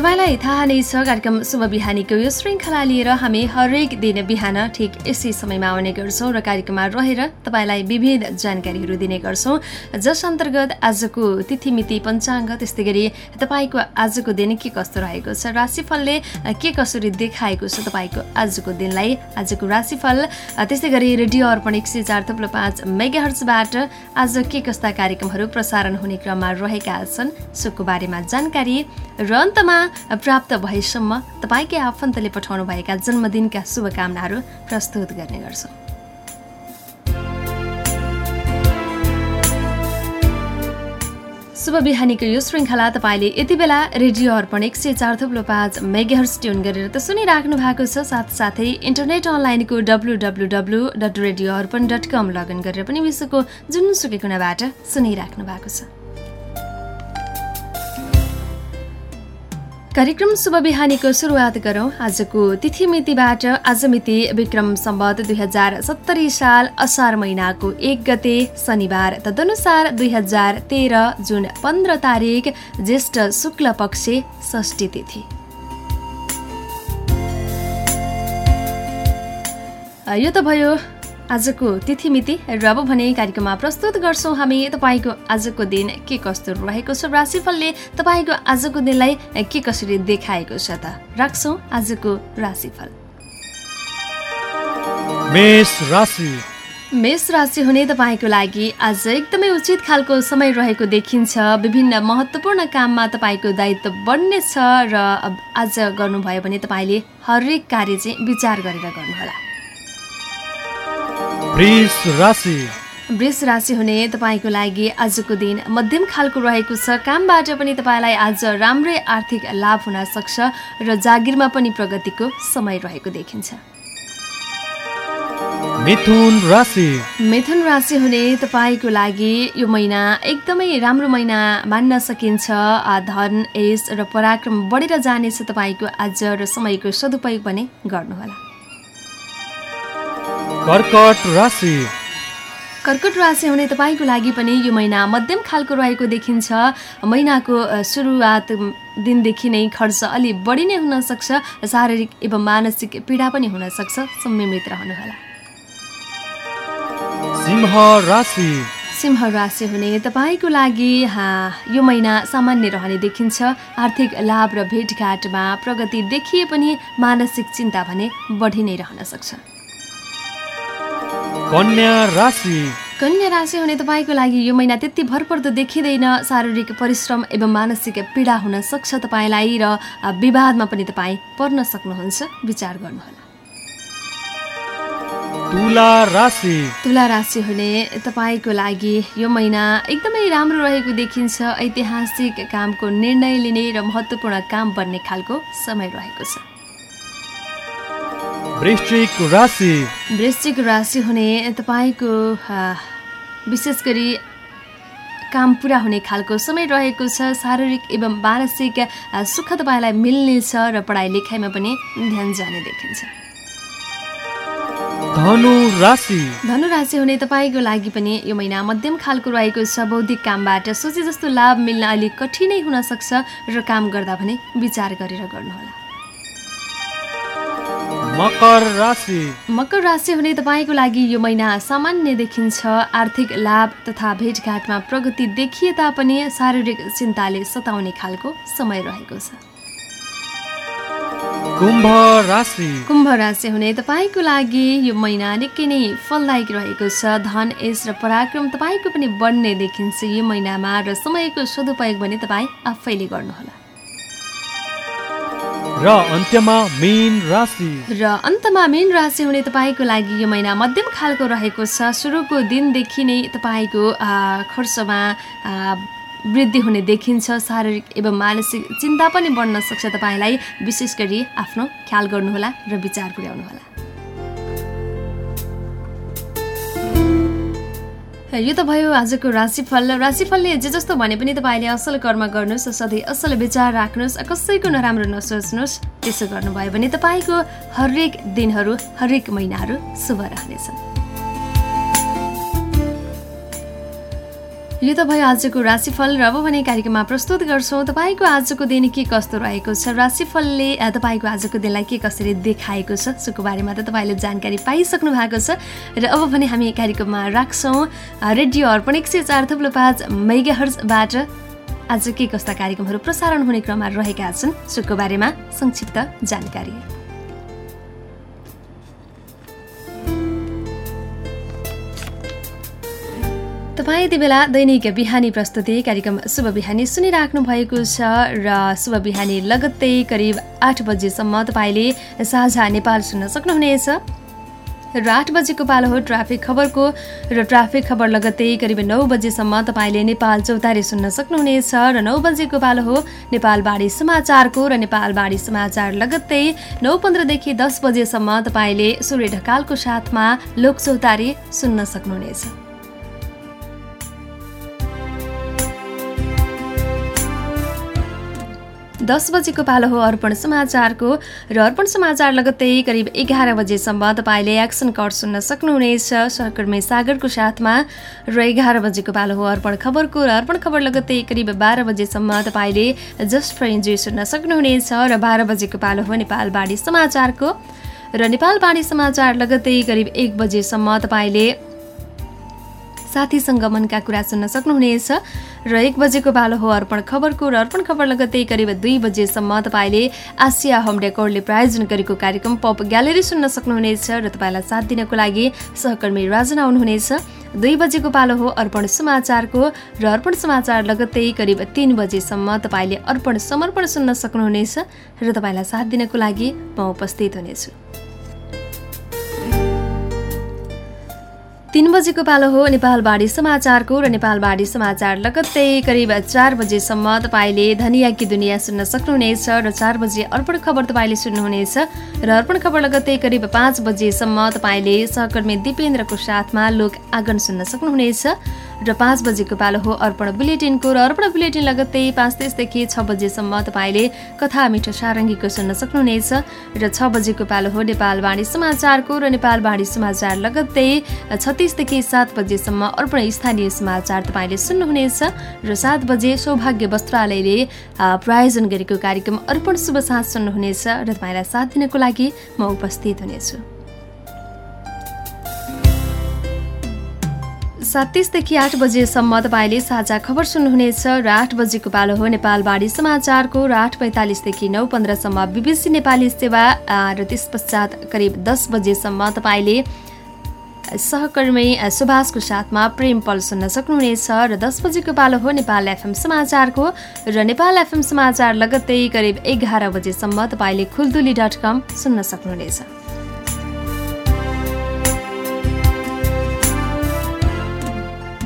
तपाईँलाई थाहा नै छ कार्यक्रम शुभ बिहानीको यो श्रृङ्खला लिएर हामी हरेक दिन बिहान ठिक यसै समयमा आउने गर्छौँ र कार्यक्रममा रहेर तपाईँलाई विविध जानकारीहरू दिने गर्छौँ। जस अन्तर्गत आजको तिथिमिति पञ्चाङ्ग त्यस्तै गरी तपाईँको आजको दिन के कस्तो रहेको छ राशिफलले के कसरी देखाएको छ तपाईँको आजको दिनलाई? आजको राशिफल त्यस्तै गरी रेडियो अर्पण एक सय चार थप्लो पाँच मेगाहर्चबाट आज के कस्ता कार्यक्रमहरू प्रसारण हुने क्रममा रहेका छन् सोको बारेमा जानकारी र अन्तमा प्राप्त भएसम्म तपाईँकै आफन्तले पठाउनुभएका जन्मदिनका शुभकामनाहरू प्रस्तुत गर्ने गर्छौँ। शुभ बिहानीको यो श्रृङ्खला तपाईँले यति बेला रेडियो अर्पण एक सय चार थुप्लो पाँच मेगाहर्स ट्युन गरेर त सुनिराख्नु भएको छ साथसाथै इन्टरनेट अनलाइनको W W W dot radio Arpan dot com login गरेर पनि विश्वको जुनसुकै कुनाबाट सुनिराख्नु भएको छ। कार्यक्रम शुभ बिहानीको सुरुवात गरौँ। आजको तिथि मितिबाट आज मिति विक्रम सम्बत दुई हजार सत्तरी साल असार महिनाको एक गते शनिबार तदनुसार दुई हजार तेह्र जुन पन्ध्र तारिक ज्येष्ठ शुक्ल पक्ष षष्ठी तिथि। यो त भयो आजको तिथिमिति र अब भने कार्यक्रममा प्रस्तुत गर्छौँ हामी तपाईँको आजको दिन के कस्तो रहेको छ राशिफलले तपाईँको आजको दिनलाई के कसरी देखाएको छ त राख्छौँ आजको राशिफल। मेष राशि। मेष राशि हुने तपाईँको लागि आज एकदमै उचित खालको समय रहेको देखिन्छ। विभिन्न महत्त्वपूर्ण काममा तपाईँको दायित्व बढ्नेछ र आज गर्नुभयो भने तपाईँले हरेक कार्य चाहिँ विचार गरेर गर्नुहोला। वृष राशि। हुने तपाईँको लागि आजको दिन मध्यम खालको रहेको छ। कामबाट पनि तपाईँलाई आज राम्रै आर्थिक लाभ हुन सक्छ र जागिरमा पनि प्रगतिको समय रहेको देखिन्छ। मिथुन राशि। मिथुन राशि हुने तपाईँको लागि यो महिना एकदमै राम्रो महिना मान्न सकिन्छ। धन यस र पराक्रम बढेर जानेछ तपाईँको आज र समयको सदुपयोग पनि गर्नुहोला। कर्कट राशि। कर्कट राशि हुने तपाईँको लागि पनि यो महिना मध्यम खालको रहेको देखिन्छ। महिनाको सुरुवात दिनदेखि नै खर्च अलि बढी नै हुनसक्छ शारीरिक एवं मानसिक पीडा पनि हुनसक्छ संयमित रहनुहोला। सिंह राशि। सिंह राशि हुने तपाईँको लागि यो महिना सामान्य रहने देखिन्छ। आर्थिक लाभ र भेटघाटमा प्रगति देखिए पनि मानसिक चिन्ता भने बढी नै रहन सक्छ। कन्या राशि। कन्या राशि हुने तपाईँको लागि यो महिना त्यति भरपर्दो देखिँदैन। शारीरिक परिश्रम एवं मानसिक पीडा हुन सक्छ तपाईँलाई र विवादमा पनि तपाईँ पर्न सक्नुहुन्छ। विचार गर्नुहोला। तुला राशि। तुला राशि हुने तपाईँको लागि यो महिना एकदमै राम्रो रहेको देखिन्छ। ऐतिहासिक कामको निर्णय लिने र महत्त्वपूर्ण काम बन्ने खालको समय रहेको छ। वृश्चिक राशि। वृश्चिक राशि हुने तपाईँको विशेष गरी काम पुरा हुने खालको समय रहेको छ। शारीरिक एवं मानसिक सुख तपाईँलाई मिल्नेछ र पढाइ लेखाइमा पनि ध्यान जाने देखिन्छ। धनु राशि। धनु राशि हुने तपाईँको लागि पनि यो महिना मध्यम खालको रहेको छ। बौद्धिक कामबाट सोचे जस्तो लाभ मिल्न अलिक कठिनै हुन सक्छ र काम गर्दा भने विचार गरेर गर्नुहोला। मकर राशि। मकर राशि हुने तपाईँको लागि यो महिना सामान्य देखिन्छ। आर्थिक लाभ तथा भेटघाटमा प्रगति देखिए तापनि शारीरिक चिन्ताले सताउने खालको समय रहेको छ। कुम्भ राशि। कुम्भ राशि हुने तपाईँको लागि यो महिना निकै नै फलदायक रहेको छ। धन यस र पराक्रम तपाईँको पनि बढ्ने देखिन्छ यो महिनामा र समयको सदुपयोग भने तपाईँ आफैले गर्नुहोला। र अन्त्यमा मेन राशि। र अन्तमा मेन राशि हुने तपाईँको लागि यो महिना मध्यम खालको रहेको छ। सुरुको दिनदेखि नै तपाईँको खर्चमा वृद्धि हुने देखिन्छ। शारीरिक एवं मानसिक चिन्ता पनि बढ्न सक्छ तपाईँलाई। विशेष गरी आफ्नो ख्याल गर्नुहोला र विचार पुर्याउनुहोला। यो त भयो आजको राशिफल। राशिफलले जे जस्तो भने पनि तपाईँले असल कर्म गर्नुहोस् सधैँ असल विचार राख्नुहोस् कसैको नराम्रो नसोच्नुहोस् त्यसो गर्नुभयो भने तपाईँको हरेक दिनहरू हरेक महिनाहरू शुभ रहनेछन् यो त भयो आजको राशिफल र अब भने कार्यक्रममा प्रस्तुत गर्छौँ तपाईँको आजको दिन के कस्तो रहेको छ? राशिफलले तपाईँको आजको दिनलाई के कसरी देखाएको छ? सुको बारेमा त तपाईँले जानकारी पाइसक्नु भएको छ। र अब भने हामी कार्यक्रममा राख्छौँ रेडियो अर्पण एक सय चार थुप्लो पाँच मैगाहर्जबाट आज के कस्ता कार्यक्रमहरू प्रसारण हुने क्रममा रहेका छन्? सुको बारेमा संक्षिप्त जानकारी। तपाईँ यति बेला दैनिक बिहानी प्रस्तुति कार्यक्रम शुभ बिहानी सुनिराख्नु भएको छ र शुभ बिहानी लगत्तै करिब आठ बजेसम्म तपाईँले साझा नेपाल सुन्न सक्नुहुनेछ। र आठ बजेको पालो हो ट्राफिक खबरको र ट्राफिक खबर लगत्तै करिब नौ बजेसम्म तपाईँले नेपाल चौतारी सुन्न सक्नुहुनेछ र नौ बजेको पालो हो नेपाल बाढी समाचारको र नेपाल बाढी समाचार लगत्तै नौ पन्ध्रदेखि दस बजेसम्म तपाईँले सूर्य ढकालको साथमा लोक चौतारी सुन्न सक्नुहुनेछ। दस बजेको पालो हो अर्पण समाचारको र अर्पण समाचार लगत्तै करिब एघार बजेसम्म तपाईँले एक्सन कट सुन्न सक्नुहुनेछ। सहकर्मी सागरको साथमा र एघार बजेको पालो हो अर्पण खबरको र अर्पण खबर लगत्तै करिब बाह्र बजेसम्म तपाईँले जस्ट फर इन्जोय सुन्न सक्नुहुनेछ र बाह्र बजेको पालो हो नेपाल बाढी समाचारको। र नेपाल बाढी समाचार लगत्तै करिब एक बजेसम्म तपाईँले साथीसँग मनका कुरा सुन्न सक्नुहुनेछ र एक बजेको पालो हो अर्पण खबरको र अर्पण खबर लगत्तै करिब दुई बजेसम्म तपाईँले आसिया होम डेकोरले प्रायोजन गरेको कार्यक्रम पप ग्यालेरी सुन्न सक्नुहुनेछ र तपाईँलाई साथ दिनको लागि सहकर्मी राजन आउनुहुनेछ दुई बजेको पालो हो अर्पण समाचारको र अर्पण समाचार लगत्तै करिब तिन बजेसम्म तपाईँले अर्पण समर्पण सुन्न सक्नुहुनेछ र तपाईँलाई साथ दिनको लागि म उपस्थित हुनेछु। तिन बजेको पालो हो नेपाल बाढी समाचारको र नेपाल बाढी समाचार लगत्तै करिब चार बजेसम्म तपाईँले धनियाकी दुनियाँ सुन्न सक्नुहुनेछ र चार बजे अर्पण खबर तपाईँले सुन्नुहुनेछ र अर्पण खबर लगत्तै करिब पाँच बजेसम्म तपाईँले सहकर्मी दिपेन्द्रको साथमा लोक आँगन सुन्न सक्नुहुनेछ। र पाँच बजेको पालो हो अर्पण बुलेटिनको र अर्पण बुलेटिन लगत्तै पाँच तिसदेखि छ बजेसम्म तपाईँले कथा मिठो सारङ्गीको सुन्न सक्नुहुनेछ। र छ बजेको पालो हो नेपाल बाणी समाचारको र नेपाल बाणी समाचार लगत्तै छत्तिसदेखि सात बजेसम्म अर्पण स्थानीय समाचार तपाईँले सुन्नुहुनेछ। र सात बजे सौभाग्य वस्त्रालयले प्रायोजन गरेको कार्यक्रम अर्पण शुभ साँझ सुन्नुहुनेछ र तपाईँलाई साथ दिनको लागि म उपस्थित हुनेछु। सात तिसदेखि आठ बजेसम्म तपाईँले साझा खबर सुन्नुहुनेछ र आठ बजेको पालो हो नेपाल बाढी समाचारको र आठ पैँतालिसदेखि नौ पन्ध्रसम्म बिबिसी नेपाली सेवा र त्यस पश्चात करिब दस बजेसम्म तपाईँले सहकर्मी सुभाषको साथमा प्रेम पल सुन्न सक्नुहुनेछ र दस बजेको पालो हो नेपाल एफएम समाचारको र नेपाल एफएम समाचार लगत्तै करिब एघार बजेसम्म तपाईँले खुलदुली डट कम सुन्न सक्नुहुनेछ।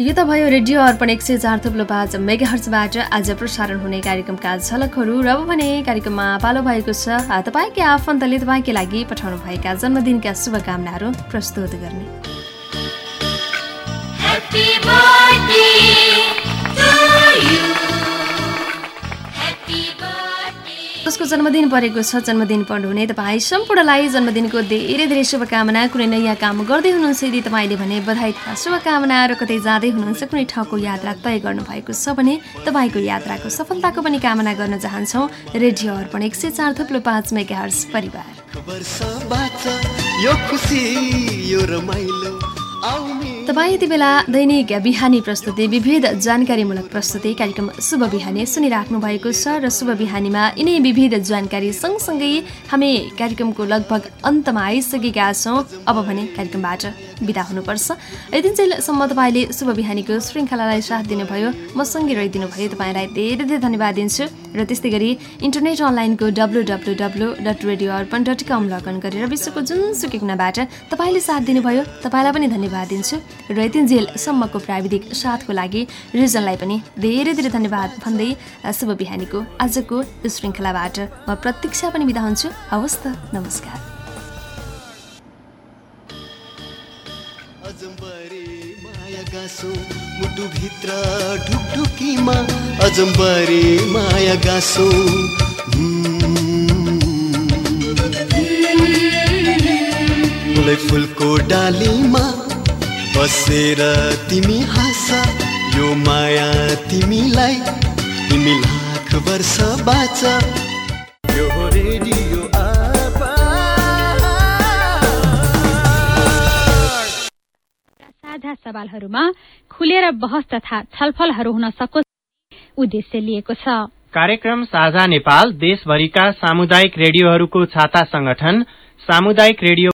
यो त भयो रेडियो अर्पण एक सय चार थुप्लो पाँच मेगाहर्चबाट आज प्रसारण हुने कार्यक्रमका झलकहरू र भने कार्यक्रममा पालो भएको छ तपाईँकै आफन्तले तपाईँकै लागि पठाउनु भएका जन्मदिनका शुभकामनाहरू प्रस्तुत गर्ने। Happy जसको जन्मदिन परेको छ। जन्मदिन पर्नुहुने तपाईँ सम्पूर्णलाई जन्मदिनको धेरै धेरै शुभकामना। कुनै नयाँ काम गर्दै हुनुहुन्छ यदि तपाईँले भने बधाई तथा शुभकामना र कतै जाँदै हुनुहुन्छ कुनै ठाउँको यात्रा तय गर्नुभएको छ भने तपाईँको यात्राको सफलताको पनि कामना गर्न चाहन्छौँ। रेडियो अर्पण एक सय चार थुप्लो पाँच परिवार। तपाईँ यति बेला दैनिक बिहानी प्रस्तुति विविध जानकारीमूलक प्रस्तुति कार्यक्रम शुभ बिहानी सुनिराख्नु भएको छ र शुभ बिहानीमा यिनै विविध जानकारी सँगसँगै हामी कार्यक्रमको लगभग अन्तमा आइसकेका छौँ। अब भने कार्यक्रमबाट बिदा हुनुपर्छ। यतिन्जेलसम्म तपाईँले शुभ बिहानीको श्रृङ्खलालाई साथ दिनुभयो। म सँगै रहिदिनु भयो तपाईँलाई धेरै धेरै धन्यवाद दिन्छु र त्यस्तै गरी इन्टरनेट अनलाइनको W W W dot radio Arpan dot com login गरेर विश्वको जुनसुकै कुनाबाट तपाईँले साथ दिनुभयो। तपाईँलाई पनि धन्यवाद दिन्छु। र यतिन्जेलसम्मको प्राविधिक साथको लागि रिजनलाई पनि धेरै धेरै धन्यवाद भन्दै शुभ बिहानीको आजको श्रृङ्खलाबाट म प्रतीक्षा पनि बिदा हुन्छु। हवस् त नमस्कार। मुटुभित्र अजम्बरी माया फुलको डालीमा बसेर तिमी हाँस यो माया तिमीलाई तिमी लाख वर्ष बाँच। यो रेडियो साझा सवालहरूमा खुलेर बहस तथा छलफलहरू हुन सकोस् उद्देश्य लिएको छ। कार्यक्रम साझा नेपाल देशभरिका सामुदायिक रेडियोहरूको छाता संगठन सामुदायिक रेडियो